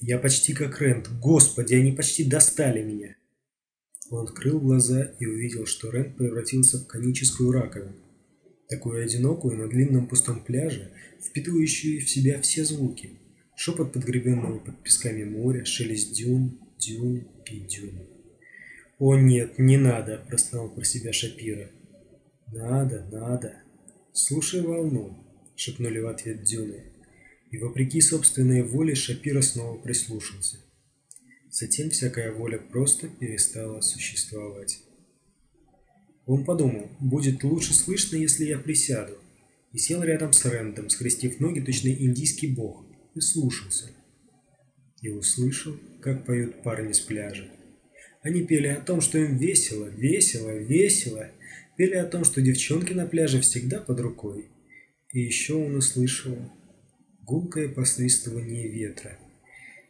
Я почти как Рент. Господи, они почти достали меня. Он открыл глаза и увидел, что Рент превратился в коническую раковину. Такую одинокую на длинном пустом пляже, впитывающую в себя все звуки. Шепот подгребенного под песками моря, шелест дюн, дюн и дюн. «О нет, не надо!» – простонал про себя Шапира. «Надо, надо!» «Слушай волну!» – шепнули в ответ дюны. И вопреки собственной воле Шапира снова прислушался. Затем всякая воля просто перестала существовать. Он подумал, будет лучше слышно, если я присяду, и сел рядом с Рэндом, скрестив ноги, точно индийский бог, и слушался. И услышал, как поют парни с пляжа. Они пели о том, что им весело, весело, весело, пели о том, что девчонки на пляже всегда под рукой. И еще он услышал гулкое посвистывание ветра.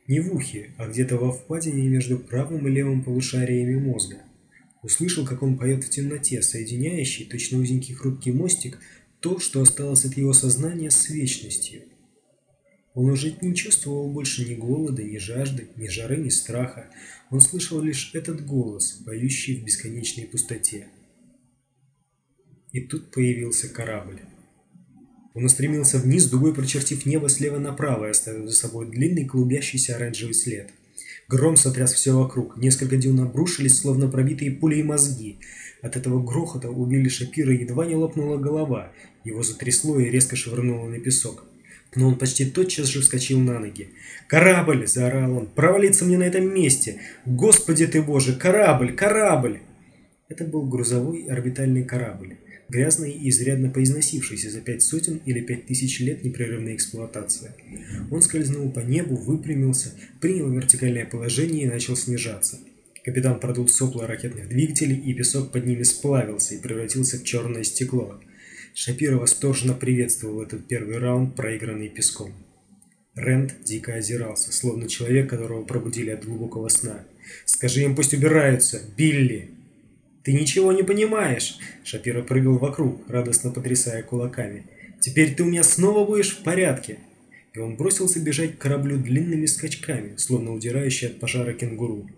Не в ухе, а где-то во впадине между правым и левым полушариями мозга. Услышал, как он поет в темноте, соединяющий, точно узенький хрупкий мостик, то, что осталось от его сознания с вечностью. Он уже не чувствовал больше ни голода, ни жажды, ни жары, ни страха. Он слышал лишь этот голос, поющий в бесконечной пустоте. И тут появился корабль. Он устремился вниз, дугой прочертив небо слева направо и оставив за собой длинный клубящийся оранжевый след. Гром сотряс все вокруг. Несколько дюн обрушились, словно пробитые пулей мозги. От этого грохота у Билли Шапира едва не лопнула голова. Его затрясло и резко швырнуло на песок. Но он почти тотчас же вскочил на ноги. «Корабль!» – заорал он. «Провалиться мне на этом месте! Господи ты боже! Корабль! Корабль!» Это был грузовой орбитальный корабль грязный и изрядно поизносившийся за пять сотен или пять тысяч лет непрерывной эксплуатации. Он скользнул по небу, выпрямился, принял вертикальное положение и начал снижаться. Капитан продул сопла ракетных двигателей, и песок под ними сплавился и превратился в черное стекло. Шапира восторженно приветствовал этот первый раунд, проигранный песком. Рэнд дико озирался, словно человек, которого пробудили от глубокого сна. «Скажи им, пусть убираются! Билли!» «Ты ничего не понимаешь!» Шапира прыгал вокруг, радостно потрясая кулаками. «Теперь ты у меня снова будешь в порядке!» И он бросился бежать к кораблю длинными скачками, словно удирающий от пожара кенгуру.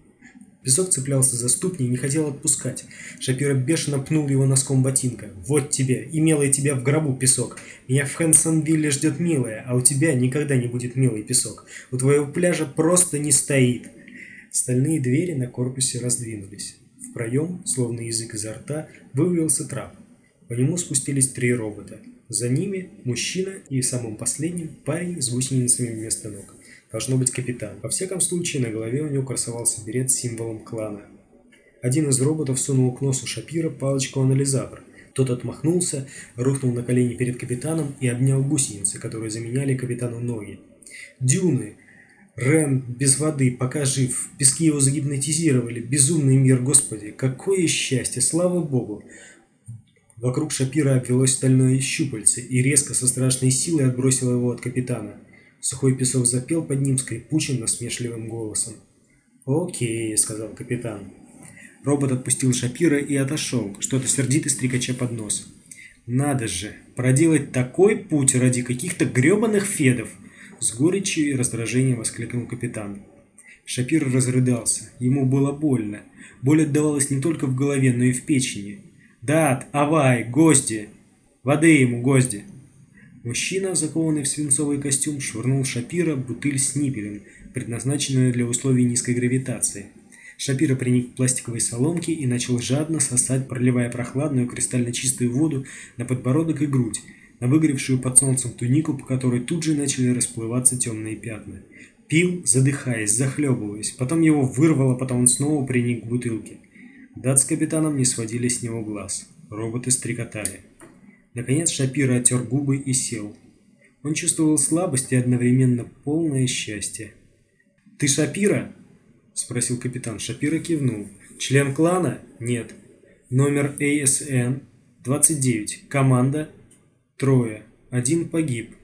Песок цеплялся за ступни и не хотел отпускать. Шапира бешено пнул его носком ботинка. «Вот тебе! И милая тебя в гробу, песок! Меня в Хэнсонвилле ждет милая, а у тебя никогда не будет милый песок. У твоего пляжа просто не стоит!» Стальные двери на корпусе раздвинулись. В проем, словно язык изо рта, вывелся трап. По нему спустились три робота. За ними мужчина и самым последним парень с гусеницами вместо ног. Должно быть капитан. Во всяком случае, на голове у него красовался берет с символом клана. Один из роботов сунул к носу Шапира палочку-анализатор. Тот отмахнулся, рухнул на колени перед капитаном и обнял гусеницы, которые заменяли капитану ноги. «Дюны!» Рен без воды, пока жив. Пески его загипнотизировали. Безумный мир, Господи. Какое счастье, слава Богу. Вокруг Шапира обвелось стальное щупальце и резко со страшной силой отбросило его от капитана. Сухой песок запел под ним скрипучим насмешливым голосом. «Окей», — сказал капитан. Робот отпустил Шапира и отошел, что-то сердито стрекача под нос. «Надо же, проделать такой путь ради каких-то гребаных федов!» С горечью и раздражением воскликнул капитан. Шапир разрыдался. Ему было больно. Боль отдавалась не только в голове, но и в печени. «Дат! Авай! Гости! Воды ему, гости!» Мужчина, закованный в свинцовый костюм, швырнул Шапира бутыль с ниппелем, предназначенную для условий низкой гравитации. Шапира приник к пластиковой соломке и начал жадно сосать, проливая прохладную кристально чистую воду на подбородок и грудь, на выгоревшую под солнцем тунику, по которой тут же начали расплываться темные пятна. Пил, задыхаясь, захлебываясь, потом его вырвало, потом он снова приник к бутылке. Дат с капитаном не сводили с него глаз. Роботы стрекотали. Наконец Шапира оттер губы и сел. Он чувствовал слабость и одновременно полное счастье. «Ты Шапира?» – спросил капитан. Шапира кивнул. «Член клана?» «Нет». «Номер ASN 29. Команда Трое. Один погиб.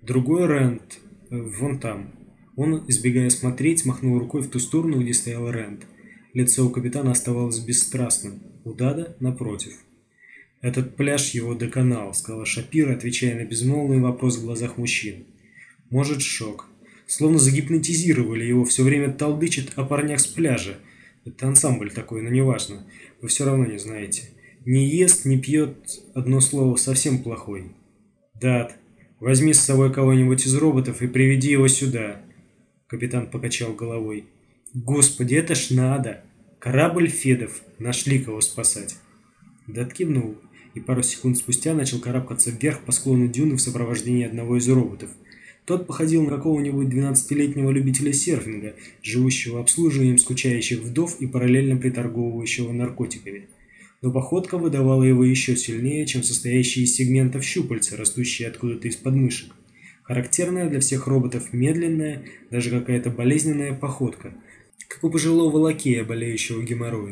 Другой Рэнд. Э, вон там. Он, избегая смотреть, махнул рукой в ту сторону, где стоял Рэнд. Лицо у капитана оставалось бесстрастным. У Дада напротив. «Этот пляж его доконал», — сказала Шапира, отвечая на безмолвный вопрос в глазах мужчин. «Может, шок. Словно загипнотизировали его, все время толдычит о парнях с пляжа. Это ансамбль такой, но неважно. Вы все равно не знаете. Не ест, не пьет, одно слово, совсем плохой. Дат, возьми с собой кого-нибудь из роботов и приведи его сюда. Капитан покачал головой. Господи, это ж надо. Корабль Федов. Нашли кого спасать. Дат кивнул и пару секунд спустя начал карабкаться вверх по склону дюны в сопровождении одного из роботов. Тот походил на какого-нибудь 12-летнего любителя серфинга, живущего обслуживанием скучающих вдов и параллельно приторговывающего наркотиками. Но походка выдавала его еще сильнее, чем состоящие из сегментов щупальца, растущие откуда-то из подмышек. Характерная для всех роботов медленная, даже какая-то болезненная походка, как у пожилого лакея, болеющего геморроем.